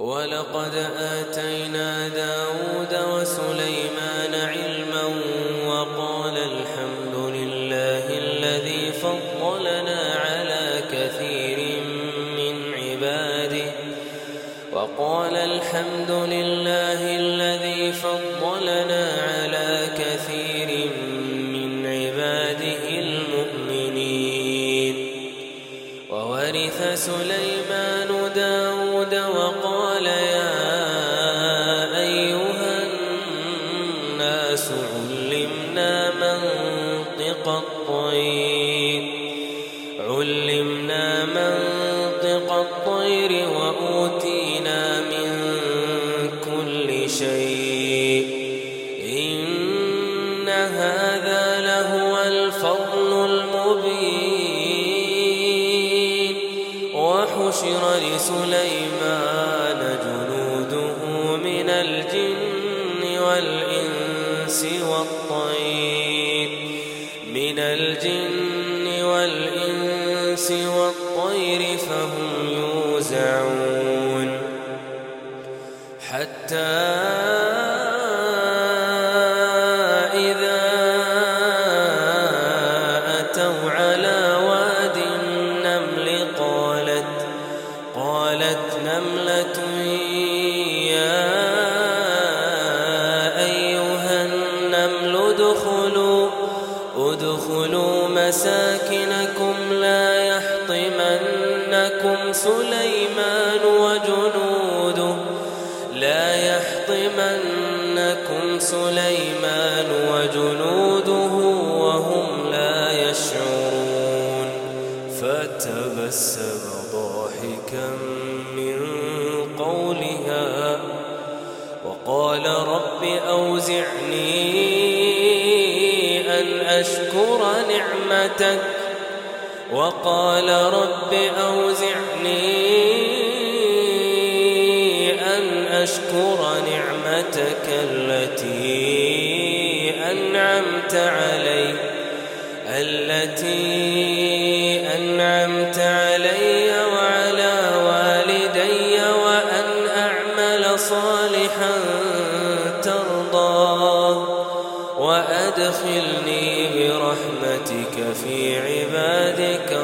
ولقد آتينا داود وسليمان علما وقال الحمد لله الذي فضلنا على كثير من عباده. وقال الحمد لله الذي فضلنا على كثير من عباده المؤمنين. وورث سليمان داود وقال وحشر لسليمان جنوده من الجن والإنس والطير من الجن والإنس والطير فهم يوزعون. حتى إذا قالت نملة يا أيها النمل ادخلوا ادخلوا مساكنكم لا يحطمنكم سليمان وجنوده لا يحطمنكم سليمان وجنوده وهم لا يشعرون. فتبسم ضاحكا. من قولها وقال رب أوزعني أن أشكر نعمتك وقال رب أوزعني أن أشكر نعمتك التي أنعمت علي التي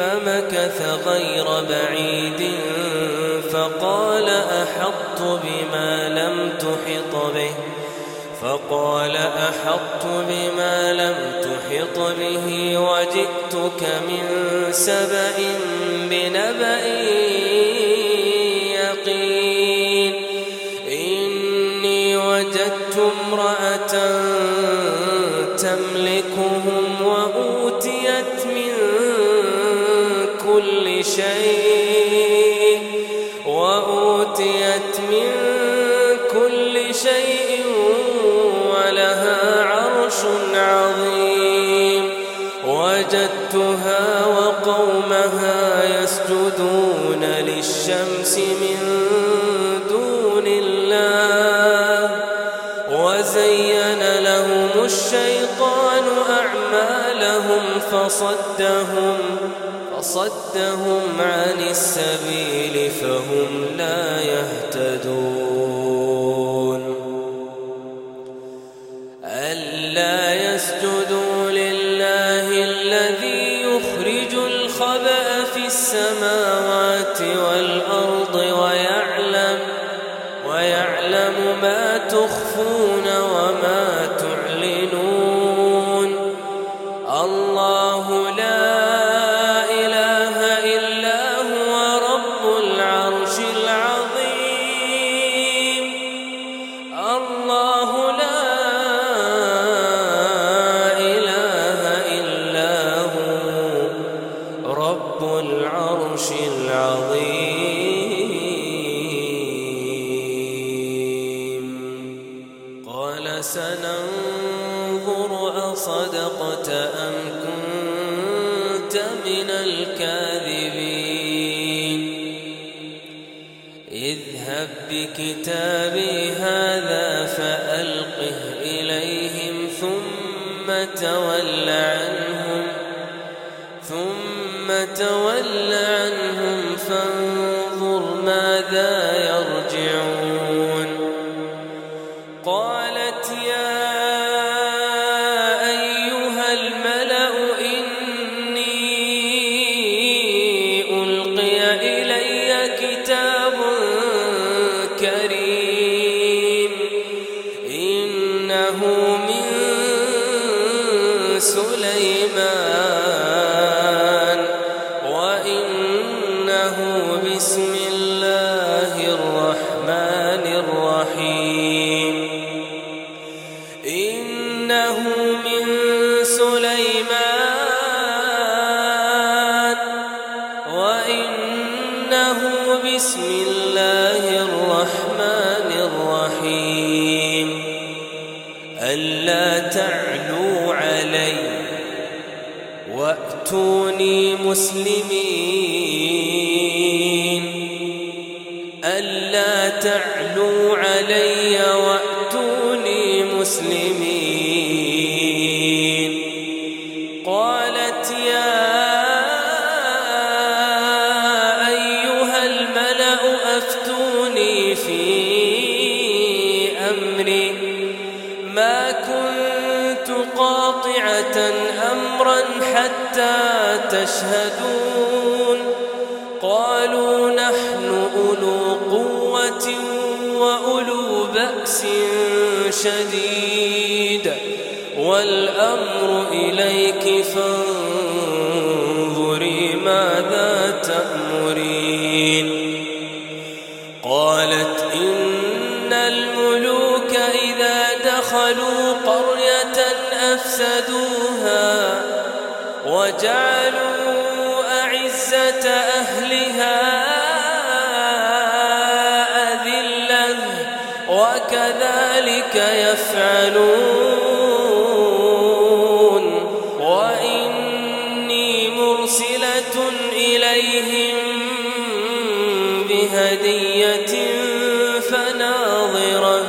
فمكث غير بعيد فقال أحطت بما لم تحط به فقال أحطت بما لم تحط به وجئتك من سبأ بنبأ شيء وأوتيت من كل شيء ولها عرش عظيم. وجدتها وقومها يسجدون للشمس من دون الله. وزين لهم الشيطان أعمالهم فصدهم. فصدهم عن السبيل فهم لا يهتدون. ألا يسجدوا لله الذي يخرج الخبأ في السماوات والأرض ويعلم ويعلم ما تخفون وما تعلنون. الله لا أصدقت أم كنت من الكاذبين؟ اذهب بكتابي هذا فألقه إليهم ثم تول عنهم ثم تول عنهم من سليمان وإنه بسم الله الرحمن الرحيم. ألا تعلوا علي وأتوني مسلمين. ألا تعلوا علي وأتوني مسلمين. حتى تشهدون قالوا نحن أولو قوة وأولو بأس شديد والأمر إليك فانظري ماذا تأمرين قالت إن الملوك إذا دخلوا قرية أفسدوها وجعلوا أعزة أهلها أذلة وكذلك يفعلون. وإني مرسلة إليهم بهدية فناظرة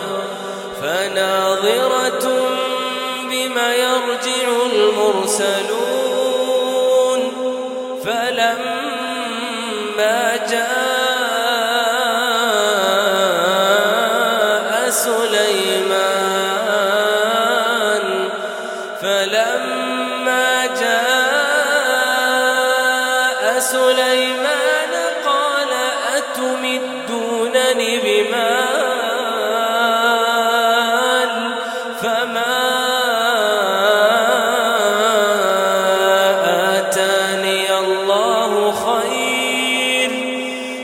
فناظرة بما يرجع المرسلون.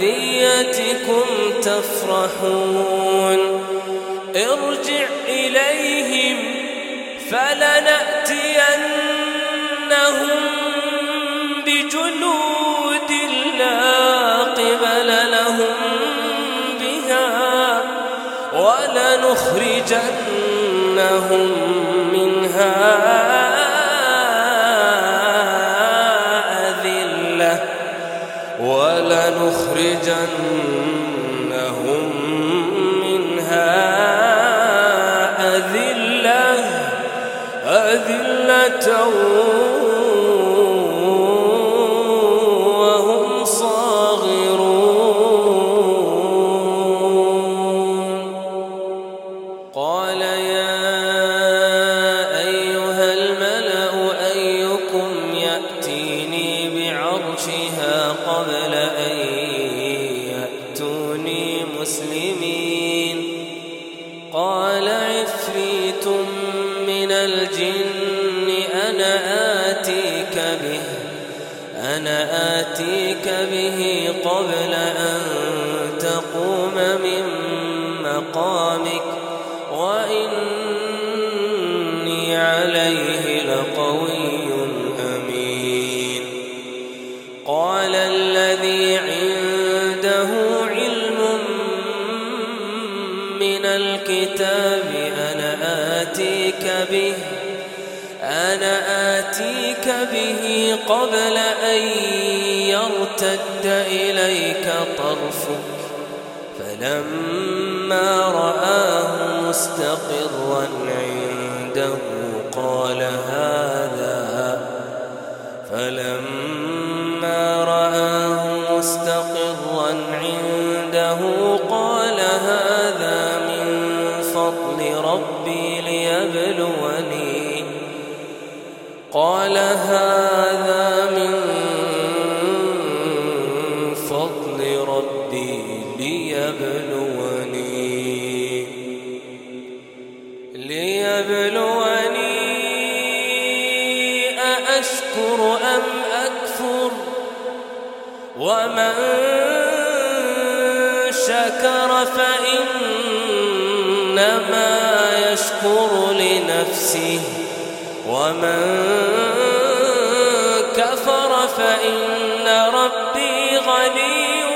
بهديتكم تفرحون. ارجع إليهم فلنأتينهم بجنود لا قبل لهم بها ولنخرجنهم منها. ولنخرجنهم منها أذلة أذلة وهم صاغرون. قال يا أيها الملأ أيكم يأتيني بعرشها قبل أن يأتوني مسلمين. قال عفريت من الجن أنا آتيك به أنا آتيك به قبل أن تقوم من مقامك. آتيك به أنا آتيك به قبل أن يرتد إليك طرفك. فلما رآه مستقرا عنده أأشكر أم أكفر ومن شكر فإنما يشكر لنفسه ومن كفر فإن ربي غني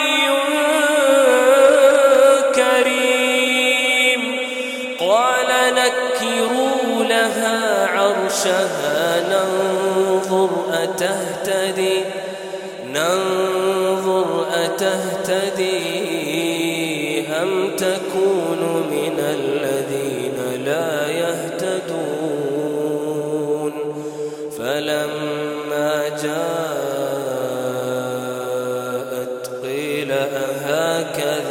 عرشها ننظر أتهتدي ننظر أتهتدي أم تكون من الذين لا يهتدون؟ فلما جاءت قيل أهكذا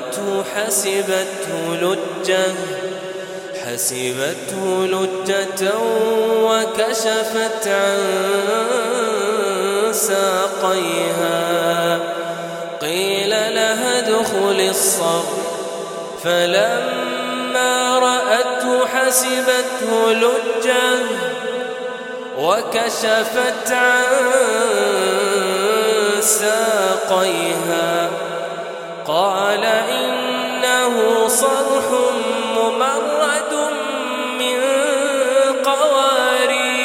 رأته حسبته لجة حسبته لجة وكشفت عن ساقيها. قيل لها ادخل الصرح فلما رأته حسبته لجة وكشفت عن ساقيها. قال إنه صرح ممرد من قوارير.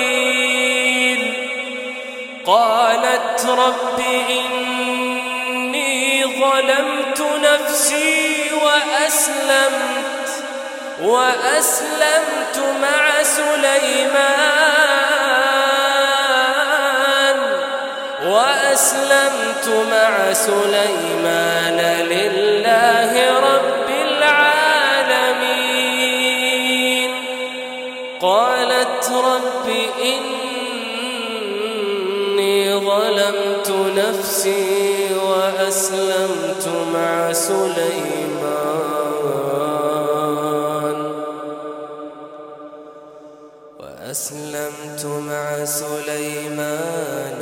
قالت رب إني ظلمت نفسي وأسلمت وأسلمت مع سليمان. وأسلمت مع سليمان لله رب العالمين. قالت رب إني ظلمت نفسي وأسلمت مع سليمان. وأسلمت أسلمت مع سليمان